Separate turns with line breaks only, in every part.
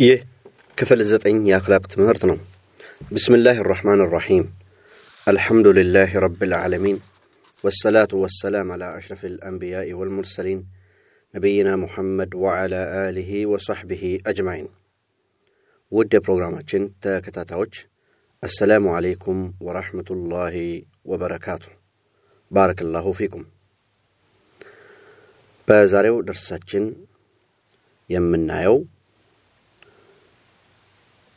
ይህ ክፍል ዘጠኝ የአክላቅ ትምህርት ነው። ብስምላህ ራሕማን ራሒም አልሐምዱልላህ ረብልዓለሚን ወሰላቱ ወሰላም ዓላ አሽረፍ ልአንቢያኢ ወልሙርሰሊን ነቢይና ሙሐመድ ወዓላ አሊሂ ወሰሕቢሂ አጅማዒን። ውድ የፕሮግራማችን ተከታታዮች አሰላሙ ዓለይኩም ወራሕመቱላሂ ወበረካቱ። ባረከላሁ ፊኩም። በዛሬው ደርሳችን የምናየው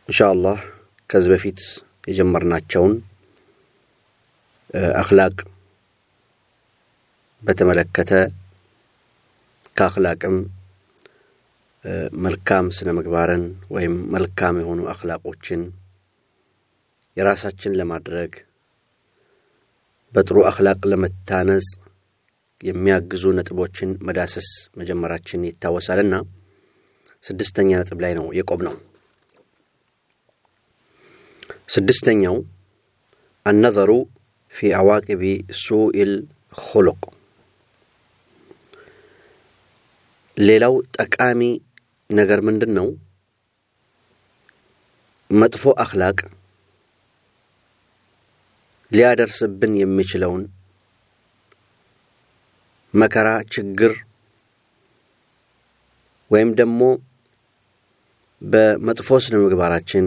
እንሻ አላህ ከዚህ በፊት የጀመርናቸውን አክላቅ በተመለከተ ከአክላቅም መልካም ስነ ምግባርን ወይም መልካም የሆኑ አክላቆችን የራሳችን ለማድረግ በጥሩ አክላቅ ለመታነጽ የሚያግዙ ነጥቦችን መዳሰስ መጀመራችን ይታወሳልና ስድስተኛ ነጥብ ላይ ነው የቆም ነው። ስድስተኛው አነዘሩ ፊ አዋቂቢ ሱኢል ኹሉቅ። ሌላው ጠቃሚ ነገር ምንድን ነው? መጥፎ አክላቅ ሊያደርስብን የሚችለውን መከራ፣ ችግር ወይም ደግሞ በመጥፎ ስነ ምግባራችን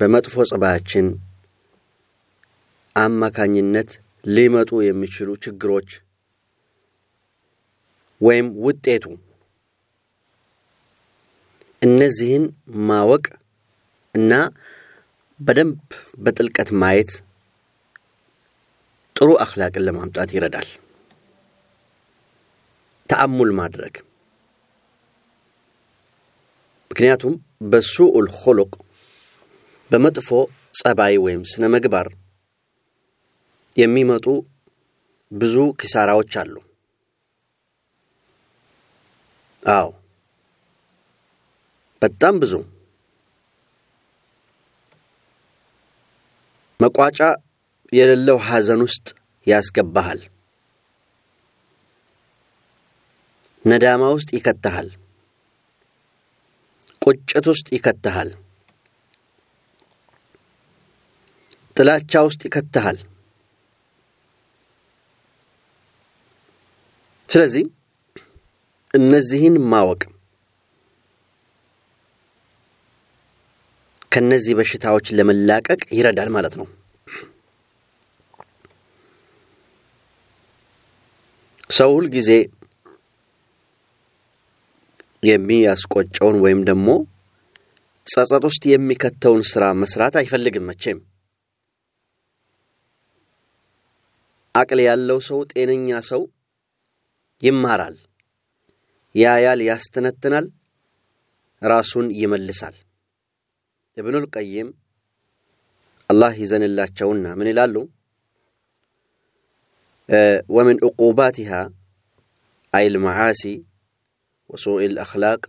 በመጥፎ ጸባያችን አማካኝነት ሊመጡ የሚችሉ ችግሮች ወይም ውጤቱ እነዚህን ማወቅ እና በደንብ በጥልቀት ማየት ጥሩ አክላቅን ለማምጣት ይረዳል። ተአሙል ማድረግ ምክንያቱም በሱኡል ኹሉቅ በመጥፎ ጸባይ ወይም ስነ ምግባር የሚመጡ ብዙ ኪሳራዎች አሉ። አዎ በጣም ብዙ መቋጫ የሌለው ሐዘን ውስጥ ያስገባሃል። ነዳማ ውስጥ ይከተሃል። ቁጭት ውስጥ ይከተሃል። ጥላቻ ውስጥ ይከተሃል። ስለዚህ እነዚህን ማወቅ ከነዚህ በሽታዎች ለመላቀቅ ይረዳል ማለት ነው። ሰው ሁል ጊዜ የሚያስቆጨውን ወይም ደግሞ ጸጸት ውስጥ የሚከተውን ስራ መስራት አይፈልግም መቼም። አቅል ያለው ሰው ጤነኛ ሰው ይማራል፣ ያያል፣ ያስተነትናል፣ ራሱን ይመልሳል። እብኑል ቀይም አላህ ይዘንላቸውና ምን ይላሉ? ወምን ዕቁባቲሃ አይል መዓሲ ወሱኢ ልአኽላቅ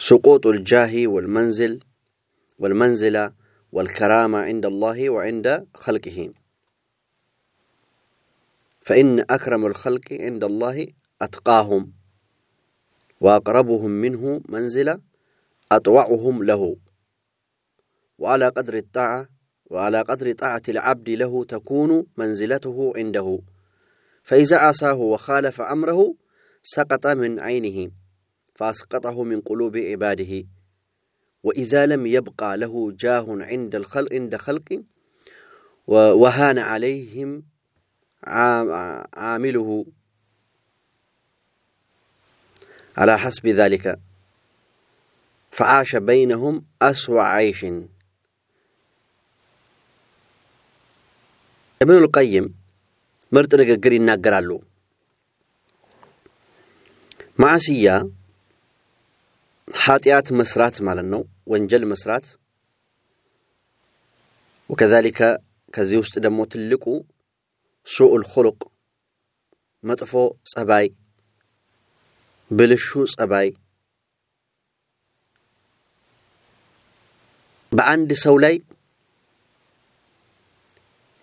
ስቁጡ ልጃሂ ወልመንዝል ወልመንዝላ ወልከራማ ዕንደ አላህ ወዕንደ ኸልቅህ فإن أكرم الخلق عند الله أتقاهم وأقربهم منه منزلة أطوعهم له. وعلى قدر الطاعة وعلى قدر طاعة العبد له تكون منزلته عنده. فإذا عصاه وخالف أمره سقط من عينه فأسقطه من قلوب عباده. وإذا لم يبقى له جاه عند الخلق عند خلق وهان عليهم عامله على حسب ذلك ፈዓሸ በይነሁም አስዋ ዓይሽን። እብኑል ቀይም ምርጥ ንግግር ይናገራሉ። ማዕስያ ኃጢአት መስራት ማለት ነው፣ ወንጀል መስራት። ወከዛሊከ ከዚህ ውስጥ ደግሞ ትልቁ ሱኡል ኹሉቅ መጥፎ ጸባይ፣ ብልሹ ጸባይ በአንድ ሰው ላይ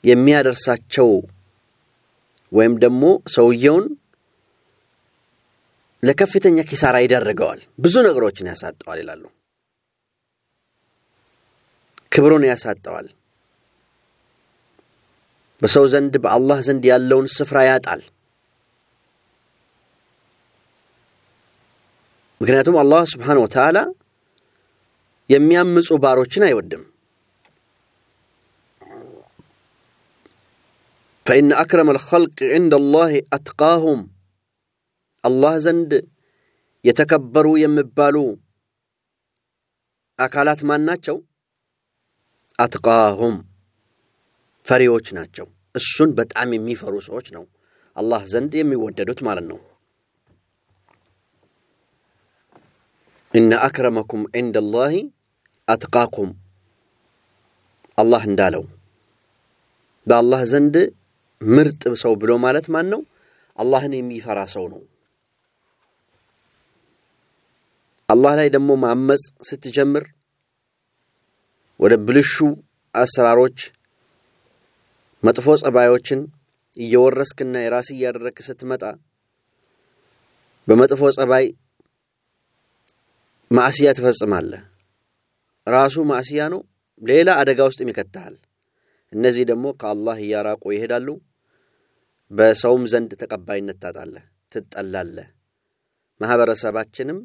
የሚያደርሳቸው ወይም ደግሞ ሰውየውን ለከፍተኛ ኪሳራ ይደርገዋል። ብዙ ነገሮችን ያሳጠዋል ይላሉ። ክብሩን ያሳጠዋል። በሰው ዘንድ በአላህ ዘንድ ያለውን ስፍራ ያጣል። ምክንያቱም አላህ ስብሓነ ወተዓላ የሚያምፁ ባሮችን አይወድም። ፈኢነ አክረመ ልኸልቅ ዕንደ ላህ አትቃሁም አላህ ዘንድ የተከበሩ የሚባሉ አካላት ማን ናቸው? አትቃሁም ፈሪዎች ናቸው። እሱን በጣም የሚፈሩ ሰዎች ነው አላህ ዘንድ የሚወደዱት ማለት ነው። ኢነ አክረመኩም ዕንደ ላህ አትቃኩም አላህ እንዳለው በአላህ ዘንድ ምርጥ ሰው ብሎ ማለት ማን ነው? አላህን የሚፈራ ሰው ነው። አላህ ላይ ደግሞ ማመፅ ስትጀምር ወደ ብልሹ አሰራሮች መጥፎ ጸባዮችን እየወረስክና የራስ እያደረግክ ስትመጣ በመጥፎ ጸባይ ማዕስያ ትፈጽማለህ። ራሱ ማዕስያ ነው፣ ሌላ አደጋ ውስጥም ይከትሃል። እነዚህ ደግሞ ከአላህ እያራቁ ይሄዳሉ። በሰውም ዘንድ ተቀባይነት ታጣለህ፣ ትጠላለህ። ማኅበረሰባችንም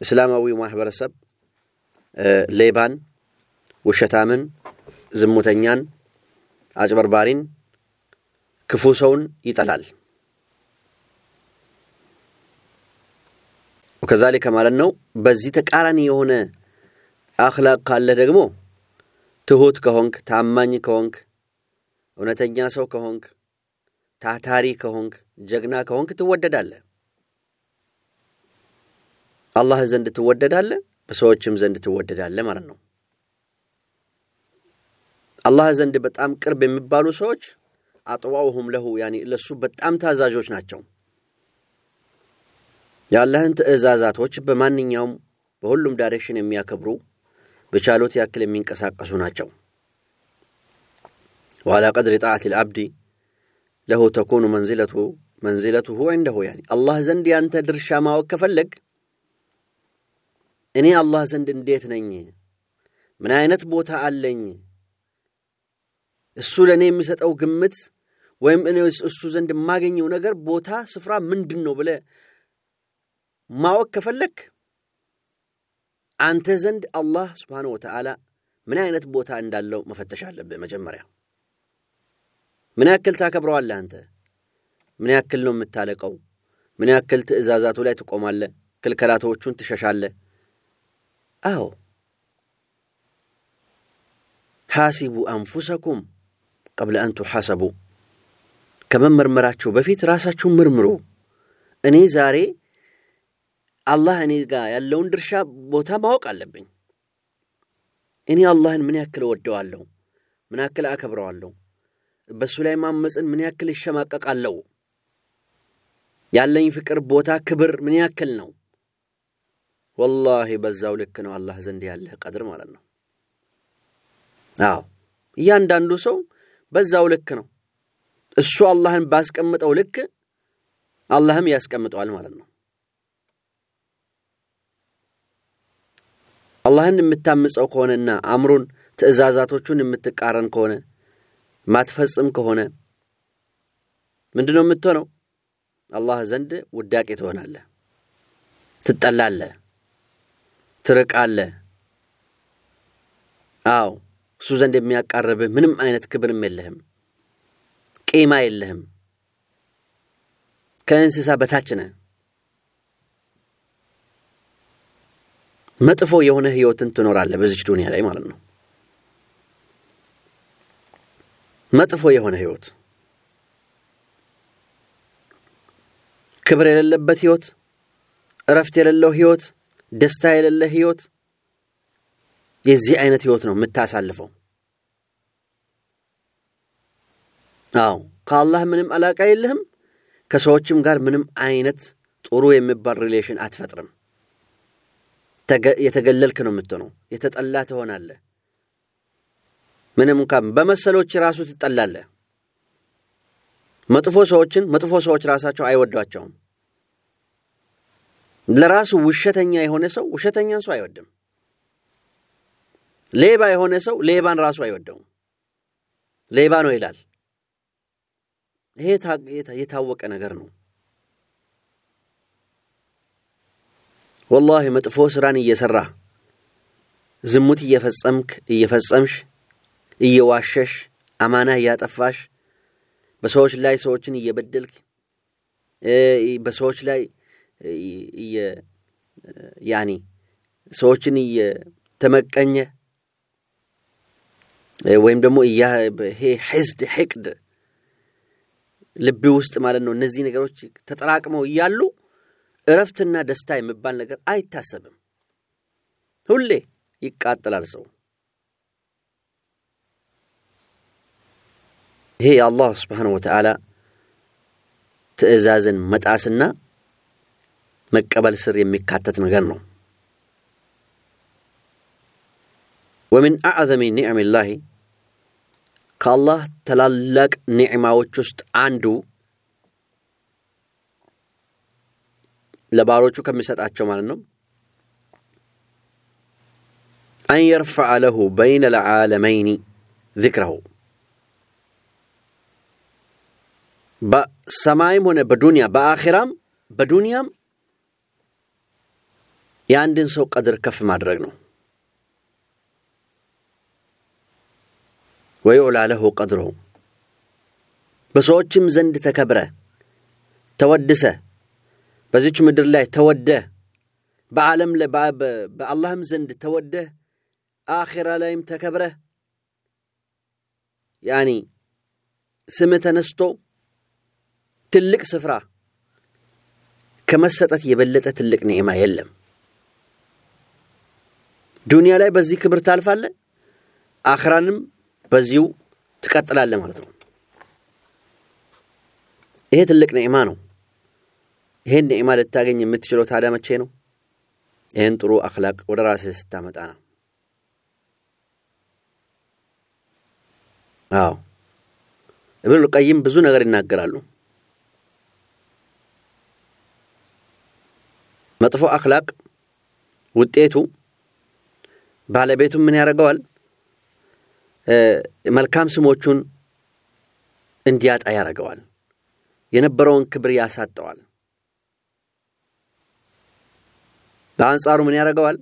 እስላማዊው ማኅበረሰብ ሌባን፣ ውሸታምን፣ ዝሙተኛን፣ አጭበርባሪን፣ ክፉ ሰውን ይጠላል። ከዛሊከ ማለት ነው። በዚህ ተቃራኒ የሆነ አኽላቅ ካለ ደግሞ ትሑት ከሆንክ፣ ታማኝ ከሆንክ፣ እውነተኛ ሰው ከሆንክ፣ ታታሪ ከሆንክ፣ ጀግና ከሆንክ ትወደዳለህ። አላህ ዘንድ ትወደዳለህ፣ በሰዎችም ዘንድ ትወደዳለህ ማለት ነው። አላህ ዘንድ በጣም ቅርብ የሚባሉ ሰዎች አጥዋኡሁም ለሁ ያኒ ለሱ በጣም ታዛዦች ናቸው። የአላህን ትእዛዛቶች በማንኛውም በሁሉም direction የሚያከብሩ በቻሉት ያክል የሚንቀሳቀሱ ናቸው። وعلى قدر طاعة العبد له تكون منزلته منزلته عنده يعني አላህ ዘንድ ያንተ ድርሻ ማወቅ ከፈለግ እኔ አላህ ዘንድ እንዴት ነኝ? ምን አይነት ቦታ አለኝ? እሱ ለእኔ የሚሰጠው ግምት ወይም እኔ እሱ ዘንድ የማገኘው ነገር ቦታ ስፍራ ምንድን ነው ብለህ ማወቅ ከፈለግ አንተ ዘንድ አላህ ስብሓነሁ ወተዓላ ምን አይነት ቦታ እንዳለው መፈተሽ አለብህ። መጀመሪያ ምን ያክል ታከብረዋለህ? አንተ ምን ያክል ነው የምታለቀው? ምን ያክል ትእዛዛቱ ላይ ትቆማለህ? ክልከላቶቹን ትሸሻለህ? አዎ ሓሲቡ አንፉሰኩም ቀብለ አን ቱሓሰቡ ከመመርመራችሁ በፊት ራሳችሁን ምርምሩ። እኔ ዛሬ አላህ እኔ ጋር ያለውን ድርሻ ቦታ ማወቅ አለብኝ። እኔ አላህን ምን ያክል እወደዋለሁ? ምን ያክል አከብረዋለሁ? በእሱ ላይ ማመፅን ምን ያክል ይሸማቀቃለሁ? ያለኝ ፍቅር፣ ቦታ፣ ክብር ምን ያክል ነው? ወላሂ በዛው ልክ ነው አላህ ዘንድ ያለህ ቀድር ማለት ነው። አዎ እያንዳንዱ ሰው በዛው ልክ ነው። እሱ አላህን ባስቀምጠው ልክ አላህም ያስቀምጠዋል ማለት ነው። አላህን የምታምፀው ከሆነና አእምሩን ትእዛዛቶቹን የምትቃረን ከሆነ ማትፈጽም ከሆነ ምንድን ነው የምትሆነው? አላህ ዘንድ ውዳቄ ትሆናለህ፣ ትጠላለህ፣ ትርቃለህ። አዎ እሱ ዘንድ የሚያቃርብህ ምንም አይነት ክብርም የለህም፣ ቂማ የለህም። ከእንስሳ በታች ነህ። መጥፎ የሆነ ህይወትን ትኖራለህ በዚች ዱንያ ላይ ማለት ነው። መጥፎ የሆነ ህይወት፣ ክብር የሌለበት ህይወት፣ እረፍት የሌለው ህይወት፣ ደስታ የሌለ ህይወት፣ የዚህ አይነት ህይወት ነው የምታሳልፈው። አዎ ከአላህ ምንም علاقة የለህም። ከሰዎችም ጋር ምንም አይነት ጥሩ የሚባል relation አትፈጥርም። የተገለልክ ነው የምትሆነው። የተጠላ ትሆናለህ። ምንም እንኳን በመሰሎች ራሱ ትጠላለህ። መጥፎ ሰዎችን መጥፎ ሰዎች ራሳቸው አይወዷቸውም። ለራሱ ውሸተኛ የሆነ ሰው ውሸተኛን ሰው አይወድም። ሌባ የሆነ ሰው ሌባን ራሱ አይወደውም። ሌባ ነው ይላል። ይሄ የታወቀ ነገር ነው። ወላሂ መጥፎ ስራን እየሰራ ዝሙት እየፈጸምክ እየፈጸምሽ እየዋሸሽ አማና እያጠፋሽ በሰዎች ላይ ሰዎችን እየበደልክ በሰዎች ላይ ያኒ ሰዎችን እየተመቀኘ ወይም ደግሞ ይሄ ሕቅድ ልብ ውስጥ ማለት ነው። እነዚህ ነገሮች ተጠራቅመው እያሉ እረፍትና ደስታ የሚባል ነገር አይታሰብም። ሁሌ ይቃጠላል ሰው። ይሄ የአላህ ስብሓነሁ ወተዓላ ትእዛዝን መጣስና መቀበል ስር የሚካተት ነገር ነው። ወምን አዕዘሚ ኒዕሚላሂ? ከአላህ ታላላቅ ኒዕማዎች ውስጥ አንዱ ለባሮቹ ከሚሰጣቸው ማለት ነው። አን የርፈዐ ለሁ በይነ ልዓለመይኒ ዚክረሁ። በሰማይም ሆነ በዱንያ በአኼራም በዱንያም የአንድን ሰው ቀድር ከፍ ማድረግ ነው። ወዩዕላ ለሁ ቀድረሁ በሰዎችም ዘንድ ተከብረ ተወድሰ በዚች ምድር ላይ ተወደ በዓለም በአላህም ዘንድ ተወደህ አኼራ ላይም ተከብረህ ያኒ ስምህ ተነስቶ ትልቅ ስፍራ ከመሰጠት የበለጠ ትልቅ ኒዕማ የለም። ዱንያ ላይ በዚህ ክብር ታልፋለህ፣ አኽራንም በዚሁ ትቀጥላለህ ማለት ነው። ይሄ ትልቅ ኒዕማ ነው። ይሄን ኒዕማ ልታገኝ የምትችለው ታዲያ መቼ ነው? ይህን ጥሩ አኽላቅ ወደ ራስህ ስታመጣ ነው። አዎ ኢብኑል ቀይም ብዙ ነገር ይናገራሉ። መጥፎ አኽላቅ ውጤቱ ባለቤቱን ምን ያደርገዋል? መልካም ስሞቹን እንዲያጣ ያደርገዋል። የነበረውን ክብር ያሳጠዋል። በአንጻሩ ምን ያደርገዋል?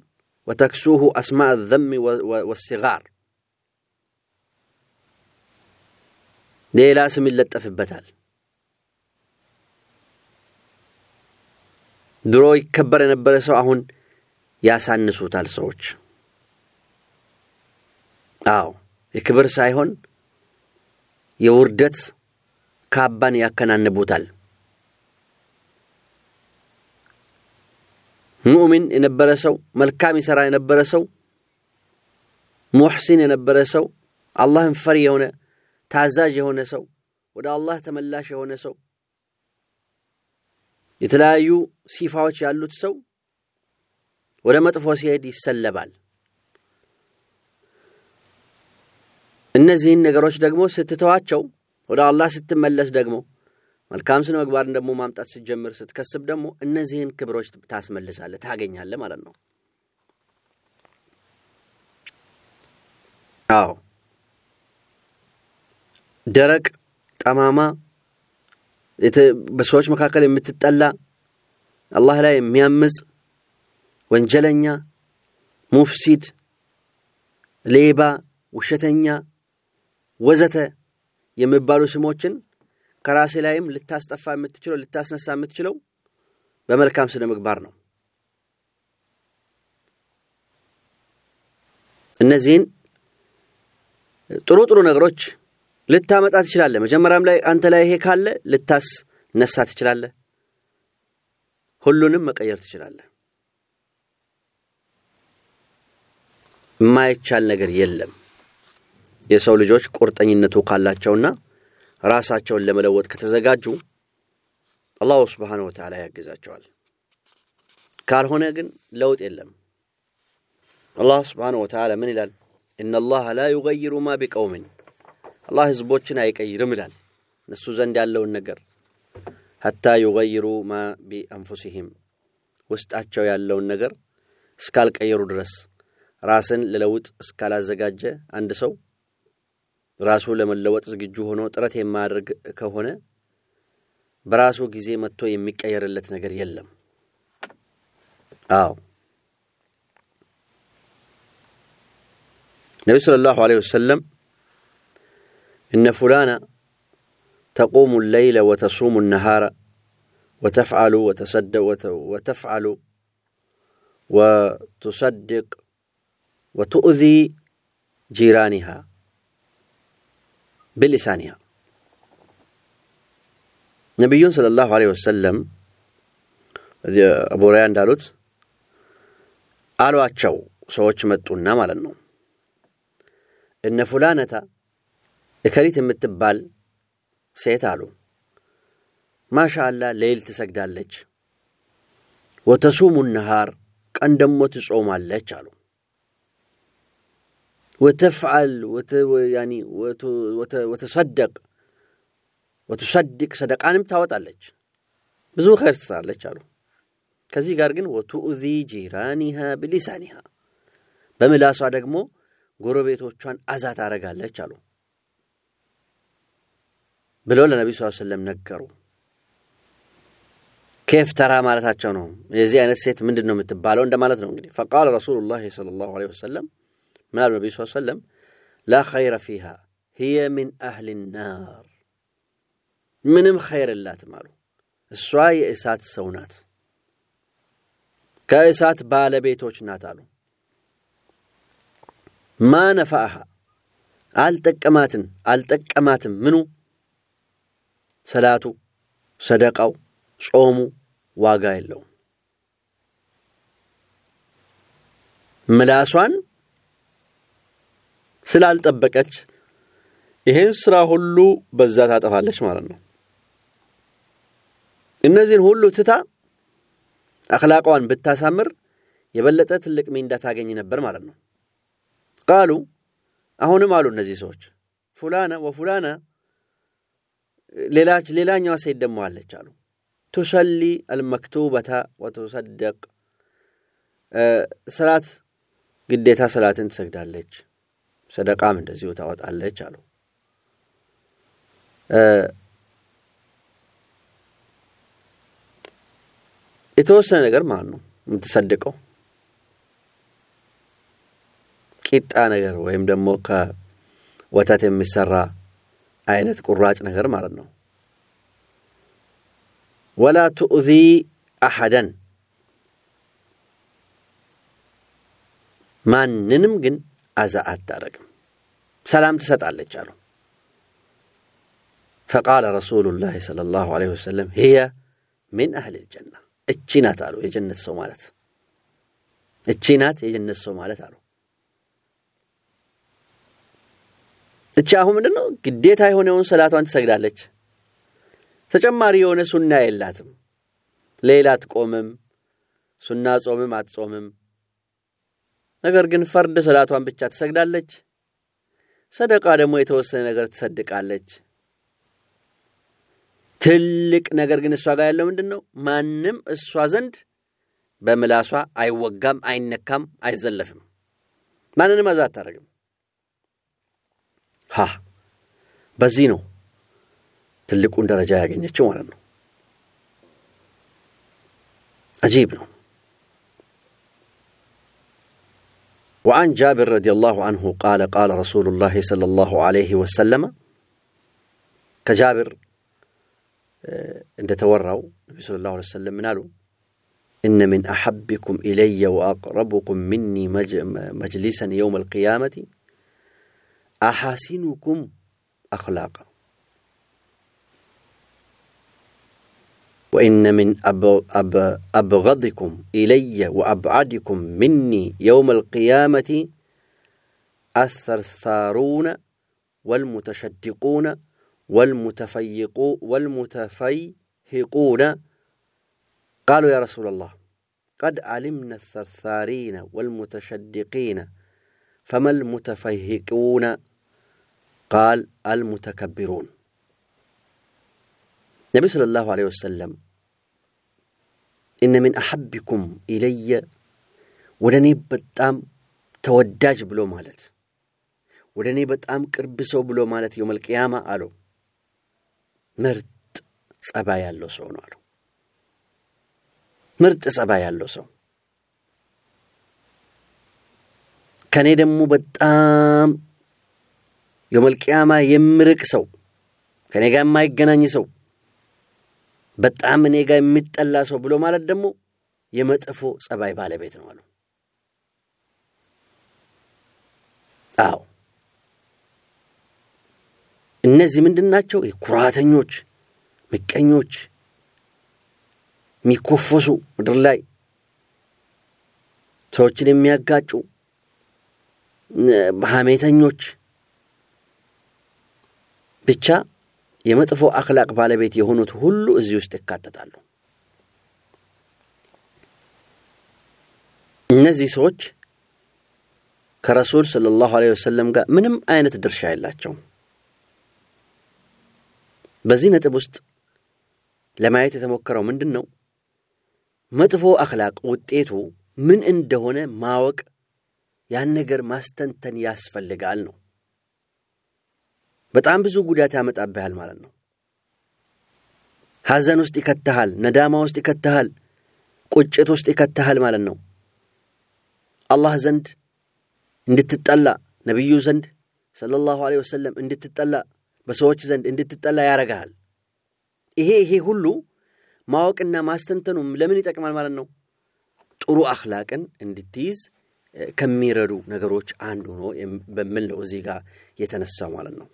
ወተክሱሁ አስማዕ ዘሚ ወሲጋር ሌላ ስም ይለጠፍበታል። ድሮ ይከበር የነበረ ሰው አሁን ያሳንሱታል ሰዎች። አዎ የክብር ሳይሆን የውርደት ካባን ያከናንቡታል። ሙእሚን የነበረ ሰው መልካም ይሠራ የነበረ ሰው ሙሕሲን የነበረ ሰው አላህን ፈሪ የሆነ ታዛዥ የሆነ ሰው ወደ አላህ ተመላሽ የሆነ ሰው የተለያዩ ሲፋዎች ያሉት ሰው ወደ መጥፎ ሲሄድ ይሰለባል። እነዚህን ነገሮች ደግሞ ስትተዋቸው ወደ አላህ ስትመለስ ደግሞ መልካም ስነ ምግባርን ደግሞ ማምጣት ስትጀምር ስትከስብ ደግሞ እነዚህን ክብሮች ታስመልሳለህ፣ ታገኛለህ ማለት ነው። አዎ ደረቅ ጠማማ በሰዎች መካከል የምትጠላ አላህ ላይ የሚያምፅ ወንጀለኛ፣ ሙፍሲድ፣ ሌባ፣ ውሸተኛ ወዘተ የሚባሉ ስሞችን ከራሴ ላይም ልታስጠፋ የምትችለው ልታስነሳ የምትችለው በመልካም ስነ ምግባር ነው። እነዚህን ጥሩ ጥሩ ነገሮች ልታመጣ ትችላለህ። መጀመሪያም ላይ አንተ ላይ ይሄ ካለ ልታስነሳ ትችላለህ። ሁሉንም መቀየር ትችላለህ። የማይቻል ነገር የለም። የሰው ልጆች ቁርጠኝነቱ ካላቸውና ራሳቸውን ለመለወጥ ከተዘጋጁ አላሁ ስብሓነሁ ወተዓላ ያግዛቸዋል። ካልሆነ ግን ለውጥ የለም። አላህ ስብሓነሁ ወተዓላ ምን ይላል? ኢነላህ ላ ዩገይሩ ማ ቢቀውምን አላህ ህዝቦችን አይቀይርም ይላል እነሱ ዘንድ ያለውን ነገር ሐታ ዩገይሩ ማ ቢአንፉሲሂም ውስጣቸው ያለውን ነገር እስካልቀየሩ ድረስ ራስን ለለውጥ እስካላዘጋጀ አንድ ሰው ራሱ ለመለወጥ ዝግጁ ሆኖ ጥረት የማያደርግ ከሆነ በራሱ ጊዜ መጥቶ የሚቀየርለት ነገር የለም። አዎ ነቢ ሰለላሁ ዐለይሂ ወሰለም እነ ፉላና ተቁሙ ለይለ ወተሱሙ ነሃራ ወተፍዓሉ ወተፍዓሉ ወቱሰድቅ ወቱእዚ ጂራኒሃ ብሊሳኒሃ ነቢዩን ሰለላሁ ዐለይሂ ወሰለም አቡ ሁረይራ እንዳሉት አሏቸው። ሰዎች መጡና ማለት ነው እነ ፉላነታ እከሊት የምትባል ሴት አሉ ማሻ አላህ ሌይል ትሰግዳለች፣ ወተሱሙ ነሃር ቀን ደሞ ትጾማለች አሉ። ወተፍዓል ወተሰደቅ ወቱሰድቅ ሰደቃንም ታወጣለች፣ ብዙ ኸይር ትሰራለች አሉ። ከዚህ ጋር ግን ወቱእዚ ጂራኒሃ ብሊሳኒሃ በምላሷ ደግሞ ጎረቤቶቿን አዛ ታረጋለች አሉ ብለው ለነቢዩ ስ ሰለም ነገሩ። ኬፍ ተራ ማለታቸው ነው። የዚህ አይነት ሴት ምንድን ነው የምትባለው እንደማለት ነው። እንግዲህ ፈቃለ ረሱሉላህ ሰለላሁ ዐለይሂ ወሰለም ምን አሉ ነቢዩ ስ ሰለም ላ ኸይረ ፊሃ ህየ ሚን አህል ናር ምንም ኸይር የላትም አሉ። እሷ የእሳት ሰው ናት፣ ከእሳት ባለቤቶች ናት አሉ። ማ ነፋአሃ አልጠቀማትን አልጠቀማትም ምኑ ሰላቱ፣ ሰደቃው፣ ጾሙ ዋጋ የለውም። ምላሷን ስላልጠበቀች ይሄን ስራ ሁሉ በዛ ታጠፋለች ማለት ነው። እነዚህን ሁሉ ትታ አኽላቋን ብታሳምር የበለጠ ትልቅ ሚንዳ ታገኝ ነበር ማለት ነው። ቃሉ አሁንም አሉ እነዚህ ሰዎች ፉላና ወፉላና ሌላች ሌላኛዋ ሴት ደሞ አለች አሉ ቱሰሊ አልመክቱበታ ወቱሰደቅ ሰላት ግዴታ ሰላትን ትሰግዳለች፣ ሰደቃም እንደዚሁ ታወጣለች አሉ። የተወሰነ ነገር ማለት ነው የምትሰድቀው ቂጣ ነገር ወይም ደግሞ ከወተት የሚሰራ አይነት ቁራጭ ነገር ማለት ነው። ወላ ቱእዚ አሐደን ማንንም ግን አዛ አታረግም፣ ሰላም ትሰጣለች አሉ። ፈቃለ ረሱሉላህ ሰለላሁ ዐለይሂ ወሰለም ሂየ ሚን አህል ልጀና እቺ ናት አሉ የጀነት ሰው ማለት እቺ ናት የጀነት ሰው ማለት አሉ። እቺ አሁን ምንድን ነው ግዴታ የሆነውን ሰላቷን ትሰግዳለች። ተጨማሪ የሆነ ሱና የላትም። ሌላ አትቆምም፣ ሱና ጾምም አትጾምም። ነገር ግን ፈርድ ሰላቷን ብቻ ትሰግዳለች። ሰደቃ ደግሞ የተወሰነ ነገር ትሰድቃለች። ትልቅ ነገር ግን እሷ ጋር ያለው ምንድን ነው? ማንም እሷ ዘንድ በምላሷ አይወጋም፣ አይነካም፣ አይዘለፍም። ማንንም አዛ አታደርግም። ሀ በዚህ ነው ትልቁን ደረጃ ያገኘችው ማለት ነው። አጂብ ነው። وعن جابر رضي الله عنه قال قال رسول الله صلى الله عليه وسلم كجابر እንደተወራው ነቢ ስለ ላሁ ዐለይሂ ወሰለም ምን አሉ? እነ ሚን አሐቢኩም ኢለየ ወአቅረቡኩም ሚኒ መጅሊሰን የውም አልቅያመቲ አሐሲኑኩም وإن من أب أبغضكم إلي وأبعدكم مني يوم القيامة الثرثارون والمتشدقون والمتفيقون والمتفيهقون. قالوا يا رسول الله قد علمنا الثرثارين والمتشدقين فما المتفيهقون؟ قال المتكبرون. النبي صلى الله عليه وسلم ኢነ ሚን አሐቢኩም ኢለየ ወደ እኔ በጣም ተወዳጅ ብሎ ማለት ወደ እኔ በጣም ቅርብ ሰው ብሎ ማለት የውመል ቅያማ አለው ምርጥ ጸባይ ያለው ሰው ነው አለው። ምርጥ ጸባይ ያለው ሰው ከእኔ ደግሞ በጣም የውመል ቅያማ የሚርቅ ሰው ከእኔ ጋር የማይገናኝ ሰው በጣም እኔ ጋር የሚጠላ ሰው ብሎ ማለት ደግሞ የመጥፎ ጸባይ ባለቤት ነው አሉ። አዎ እነዚህ ምንድን ናቸው? ኩራተኞች፣ ምቀኞች፣ የሚኮፈሱ ምድር ላይ ሰዎችን የሚያጋጩ ሐሜተኞች፣ ብቻ የመጥፎ አክላቅ ባለቤት የሆኑት ሁሉ እዚህ ውስጥ ይካተታሉ። እነዚህ ሰዎች ከረሱል ሰለላሁ ዐለይሂ ወሰለም ጋር ምንም አይነት ድርሻ የላቸውም። በዚህ ነጥብ ውስጥ ለማየት የተሞከረው ምንድን ነው? መጥፎ አክላቅ ውጤቱ ምን እንደሆነ ማወቅ ያን ነገር ማስተንተን ያስፈልጋል ነው። በጣም ብዙ ጉዳት ያመጣብሃል ማለት ነው። ሐዘን ውስጥ ይከትሃል፣ ነዳማ ውስጥ ይከትሃል፣ ቁጭት ውስጥ ይከትሃል ማለት ነው። አላህ ዘንድ እንድትጠላ፣ ነቢዩ ዘንድ ሰለላሁ ዐለይሂ ወሰለም እንድትጠላ፣ በሰዎች ዘንድ እንድትጠላ ያረግሃል። ይሄ ይሄ ሁሉ ማወቅና ማስተንተኑም ለምን ይጠቅማል ማለት ነው? ጥሩ አኽላቅን እንድትይዝ ከሚረዱ ነገሮች አንዱ ነው በሚል ነው እዚህ ጋር የተነሳው ማለት ነው።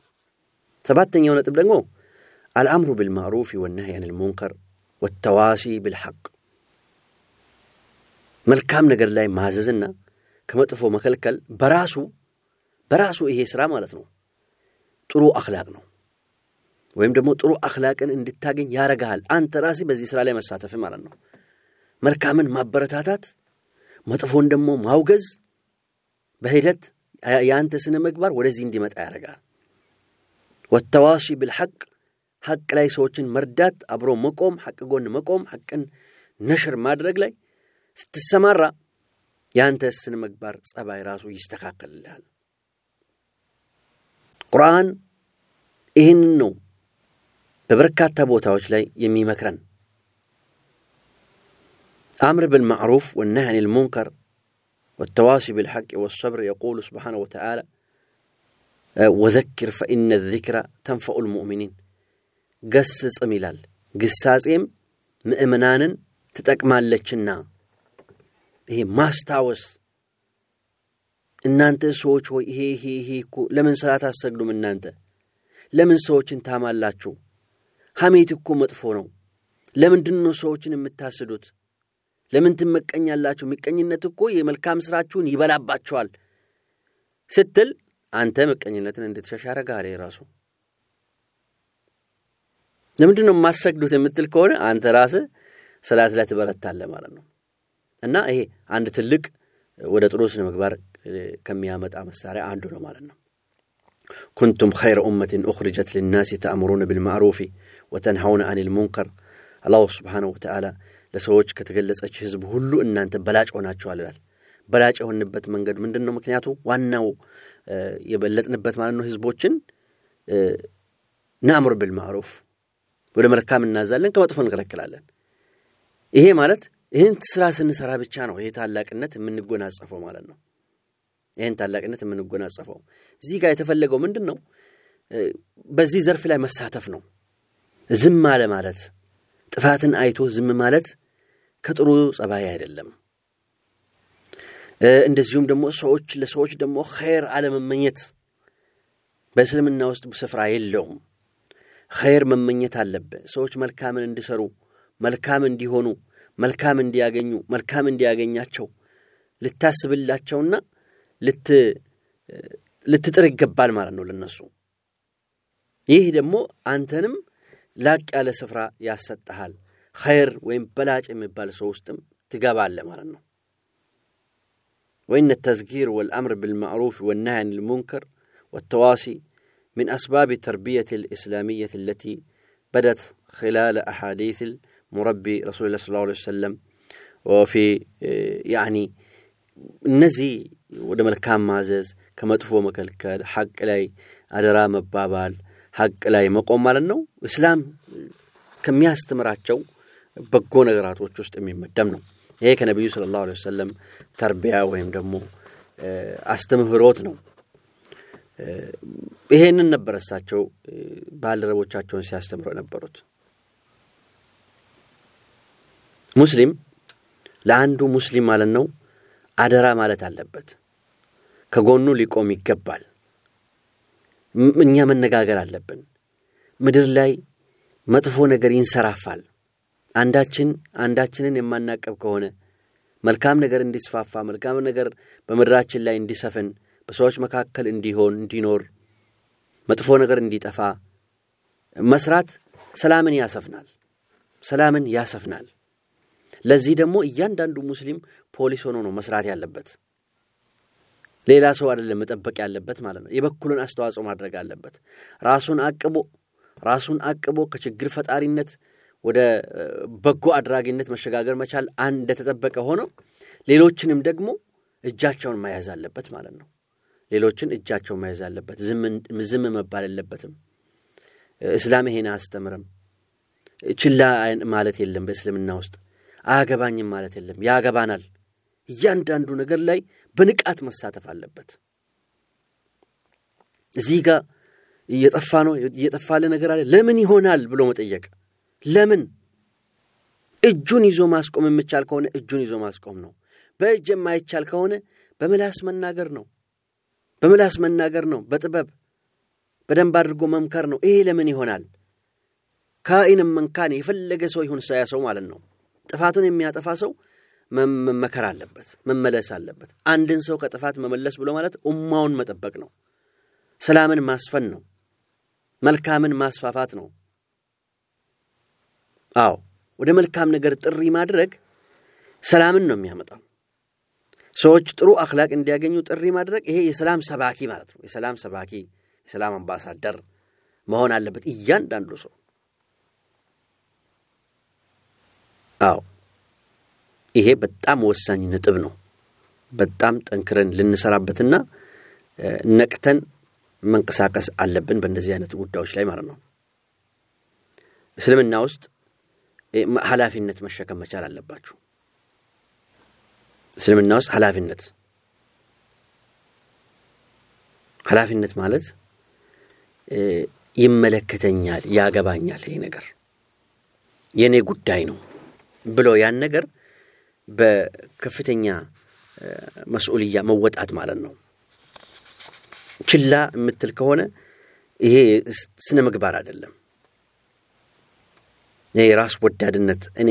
ሰባተኛው ነጥብ ደግሞ አልአምሩ ብልማዕሩፍ ወነህይ አኒል ሙንከር ወተዋሲ ብልሐቅ መልካም ነገር ላይ ማዘዝና ከመጥፎ መከልከል በራሱ በራሱ ይሄ ስራ ማለት ነው ጥሩ አኽላቅ ነው ወይም ደግሞ ጥሩ አኽላቅን እንድታገኝ ያረግሃል። አንተ ራሴ በዚህ ስራ ላይ መሳተፍ ማለት ነው። መልካምን ማበረታታት፣ መጥፎን ደግሞ ማውገዝ በሂደት የአንተ ስነ ምግባር ወደዚህ እንዲመጣ ያደርጋል። ወተዋሲ ብልሐቅ ሐቅ ላይ ሰዎችን መርዳት፣ አብሮ መቆም፣ ሐቅ ጎን መቆም፣ ሐቅን ነሽር ማድረግ ላይ ስትሰማራ የአንተ ስነ ምግባር ጸባይ ራሱ ይስተካከልልሃል። ቁርአን ይህንን ነው በበርካታ ቦታዎች ላይ የሚመክረን። አምር ብልማዕሩፍ ወነህይ አኒል ሙንከር ወተዋሲ ብልሐቅ ወሰብር የቁሉ ስብሓነ ወተዓላ ወዘኪር ፈኢነ ዚክራ ተንፈኡ ልሙእሚኒን ገስጽም ይላል። ግሳጼም ምእምናንን ትጠቅማለችና ይሄ ማስታወስ እናንተ ሰዎች ሆይ ይሄ ይሄ ይሄ እኮ ለምን ሰላት አሰግዱም? እናንተ ለምን ሰዎችን ታማላችሁ? ሐሜት እኮ መጥፎ ነው። ለምንድን ነው ሰዎችን የምታስዱት? ለምን ትመቀኛላችሁ? ምቀኝነት እኮ የመልካም ሥራችሁን ይበላባቸዋል ስትል አንተ ምቀኝነትን እንድትሸሽ ያደርግሃል። ራሱ ለምንድን ነው የማሰግዱት የምትል ከሆነ አንተ ራስህ ሰላት ላይ ትበረታለህ ማለት ነው። እና ይሄ አንድ ትልቅ ወደ ጥሩ ስነ ምግባር ከሚያመጣ መሳሪያ አንዱ ነው ማለት ነው። ኩንቱም ኸይረ ኡመትን ኡኽሪጀት ልናሲ ተአምሩነ ብልማዕሩፊ ወተንሐውነ አኒል ሙንከር አላሁ ስብሓነሁ ወተዓላ ለሰዎች ከተገለጸች ህዝብ ሁሉ እናንተ በላጭ ሆናችኋል ይላል። በላጭ የሆንበት መንገድ ምንድን ነው? ምክንያቱ ዋናው የበለጥንበት ማለት ነው ህዝቦችን ናእምር ብልማዕሩፍ ወደ መልካም እናዛለን፣ ከመጥፎ እንከለክላለን። ይሄ ማለት ይህን ስራ ስንሰራ ብቻ ነው ይሄ ታላቅነት የምንጎናጸፈው ማለት ነው። ይህን ታላቅነት የምንጎናጸፈው እዚህ ጋር የተፈለገው ምንድን ነው? በዚህ ዘርፍ ላይ መሳተፍ ነው። ዝም አለ ማለት ጥፋትን አይቶ ዝም ማለት ከጥሩ ጸባይ አይደለም። እንደዚሁም ደግሞ ሰዎች ለሰዎች ደግሞ ኸይር አለመመኘት በእስልምና ውስጥ ስፍራ የለውም። ኸይር መመኘት አለብህ። ሰዎች መልካምን እንዲሰሩ፣ መልካም እንዲሆኑ፣ መልካም እንዲያገኙ፣ መልካም እንዲያገኛቸው ልታስብላቸውና ልትጥር ይገባል ማለት ነው ለነሱ። ይህ ደግሞ አንተንም ላቅ ያለ ስፍራ ያሰጠሃል። ኸይር ወይም በላጭ የሚባል ሰው ውስጥም ትገባለህ ማለት ነው። ወኢነ ተዝኪር ወልአምር ብልማዕሩፍ ወናህይ አኒል ሙንከር ወተዋሲ من أسباب التربية الإسلامية التي بدت خلال أحاديث المربي رسول الله صلى الله عليه وسلم ወፊ ያኒ እነዚህ ወደ መልካም ማዘዝ ከመጥፎ መከልከል ሐቅ ላይ አደራ መባባል ሐቅ ላይ መቆም ማለት ነው እስላም ከሚያስተምራቸው በጎ ነገራቶች ውስጥ የሚመደብ ነው ይሄ ከነቢዩ ስለ ላሁ ወሰለም ተርቢያ ወይም ደግሞ አስተምህሮት ነው። ይሄንን ነበር እሳቸው ባልደረቦቻቸውን ሲያስተምሩ የነበሩት። ሙስሊም ለአንዱ ሙስሊም ማለት ነው አደራ ማለት አለበት። ከጎኑ ሊቆም ይገባል። እኛ መነጋገር አለብን። ምድር ላይ መጥፎ ነገር ይንሰራፋል አንዳችን አንዳችንን የማናቀብ ከሆነ መልካም ነገር እንዲስፋፋ መልካም ነገር በምድራችን ላይ እንዲሰፍን በሰዎች መካከል እንዲሆን እንዲኖር መጥፎ ነገር እንዲጠፋ መስራት ሰላምን ያሰፍናል ሰላምን ያሰፍናል። ለዚህ ደግሞ እያንዳንዱ ሙስሊም ፖሊስ ሆኖ ነው መስራት ያለበት። ሌላ ሰው አይደለም መጠበቅ ያለበት ማለት ነው። የበኩሉን አስተዋጽኦ ማድረግ አለበት። ራሱን አቅቦ ራሱን አቅቦ ከችግር ፈጣሪነት ወደ በጎ አድራጊነት መሸጋገር መቻል እንደተጠበቀ ሆኖ ሌሎችንም ደግሞ እጃቸውን መያዝ አለበት ማለት ነው። ሌሎችን እጃቸውን መያዝ አለበት። ዝም መባል የለበትም። እስላም ይሄን አያስተምርም። ችላ ማለት የለም በእስልምና ውስጥ። አያገባኝም ማለት የለም። ያገባናል። እያንዳንዱ ነገር ላይ በንቃት መሳተፍ አለበት። እዚህ ጋር እየጠፋ ነው እየጠፋለ ነገር አለ። ለምን ይሆናል ብሎ መጠየቅ ለምን? እጁን ይዞ ማስቆም የሚቻል ከሆነ እጁን ይዞ ማስቆም ነው። በእጅ የማይቻል ከሆነ በምላስ መናገር ነው። በምላስ መናገር ነው። በጥበብ በደንብ አድርጎ መምከር ነው። ይሄ ለምን ይሆናል? ካኢንም መንካን የፈለገ ሰው ይሁን ሰያ ሰው ማለት ነው። ጥፋቱን የሚያጠፋ ሰው መመከር አለበት መመለስ አለበት። አንድን ሰው ከጥፋት መመለስ ብሎ ማለት ኡማውን መጠበቅ ነው። ሰላምን ማስፈን ነው። መልካምን ማስፋፋት ነው አዎ ወደ መልካም ነገር ጥሪ ማድረግ ሰላምን ነው የሚያመጣው። ሰዎች ጥሩ አክላቅ እንዲያገኙ ጥሪ ማድረግ ይሄ የሰላም ሰባኪ ማለት ነው። የሰላም ሰባኪ የሰላም አምባሳደር መሆን አለበት እያንዳንዱ ሰው። አዎ ይሄ በጣም ወሳኝ ነጥብ ነው። በጣም ጠንክረን ልንሰራበትና ነቅተን መንቀሳቀስ አለብን በእንደዚህ አይነት ጉዳዮች ላይ ማለት ነው። እስልምና ውስጥ ኃላፊነት መሸከም መቻል አለባችሁ። እስልምና ውስጥ ኃላፊነት ኃላፊነት ማለት ይመለከተኛል ያገባኛል ይሄ ነገር የእኔ ጉዳይ ነው ብሎ ያን ነገር በከፍተኛ መስኡልያ መወጣት ማለት ነው። ችላ የምትል ከሆነ ይሄ ስነ ምግባር አይደለም ይሄ ራስ ወዳድነት እኔ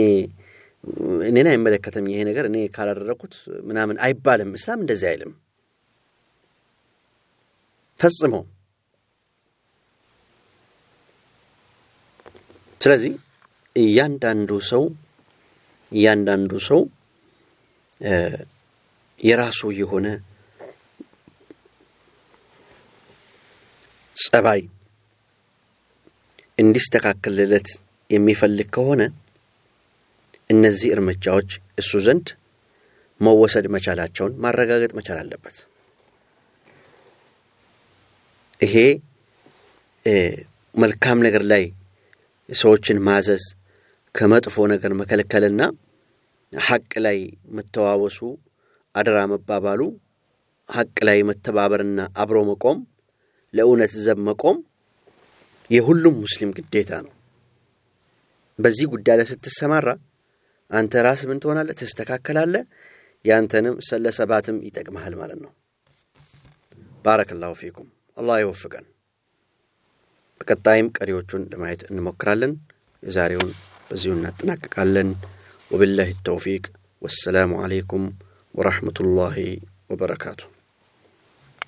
እኔን አይመለከተም ይሄ ነገር እኔ ካላደረኩት ምናምን አይባልም። እስላም እንደዚህ አይልም። ፈጽሞ። ስለዚህ እያንዳንዱ ሰው እያንዳንዱ ሰው የራሱ የሆነ ጸባይ እንዲስተካከልለት የሚፈልግ ከሆነ እነዚህ እርምጃዎች እሱ ዘንድ መወሰድ መቻላቸውን ማረጋገጥ መቻል አለበት። ይሄ መልካም ነገር ላይ ሰዎችን ማዘዝ ከመጥፎ ነገር መከልከልና ሐቅ ላይ መተዋወሱ አደራ መባባሉ ሐቅ ላይ መተባበርና አብሮ መቆም ለእውነት ዘብ መቆም የሁሉም ሙስሊም ግዴታ ነው በዚህ ጉዳይ ላይ ስትሰማራ አንተ ራስ ምን ትሆናለህ? ትስተካከላለህ? ያንተንም ለሰባትም ይጠቅመሃል ማለት ነው። ባረከላሁ ፊኩም። አላህ ይወፍቀን። በቀጣይም ቀሪዎቹን ለማየት እንሞክራለን። የዛሬውን በዚሁ እናጠናቅቃለን። ወቢላህ ተውፊቅ። ወሰላሙ አለይኩም ወረሕመቱላሂ ወበረካቱሁ